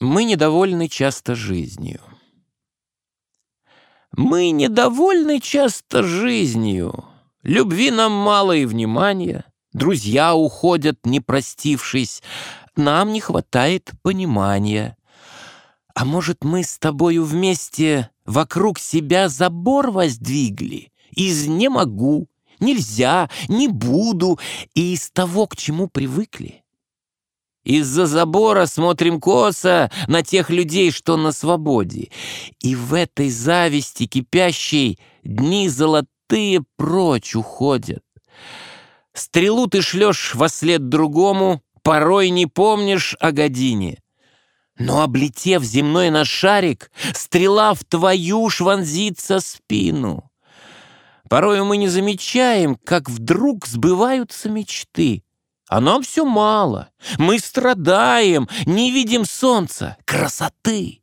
Мы недовольны часто жизнью. Мы недовольны часто жизнью. Любви нам мало и внимания. Друзья уходят, не простившись. Нам не хватает понимания. А может, мы с тобою вместе вокруг себя забор воздвигли? Из «не могу», «нельзя», «не буду» и из того, к чему привыкли? Из-за забора смотрим косо на тех людей, что на свободе. И в этой зависти кипящей дни золотые прочь уходят. Стрелу ты шлешь во след другому, порой не помнишь о године. Но, облетев земной наш шарик, стрела в твою ж вонзится спину. Порою мы не замечаем, как вдруг сбываются мечты — а нам все мало. Мы страдаем, не видим солнца, красоты.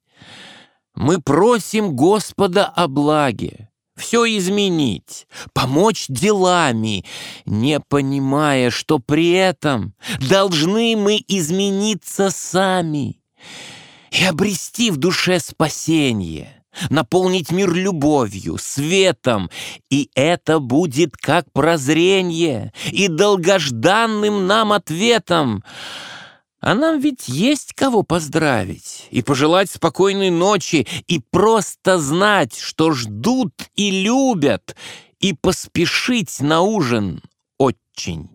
Мы просим Господа о благе, все изменить, помочь делами, не понимая, что при этом должны мы измениться сами и обрести в душе спасение наполнить мир любовью, светом, и это будет как прозрение и долгожданным нам ответом. А нам ведь есть кого поздравить и пожелать спокойной ночи, и просто знать, что ждут и любят, и поспешить на ужин очень.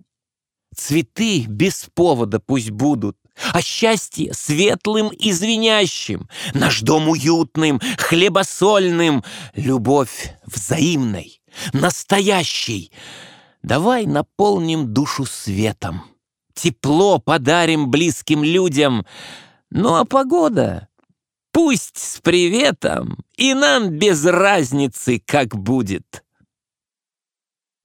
Цветы без повода пусть будут, а счастье светлым и звенящим, наш дом уютным, хлебосольным, любовь взаимной, настоящей. Давай наполним душу светом, тепло подарим близким людям. Ну а погода пусть с приветом, и нам без разницы, как будет.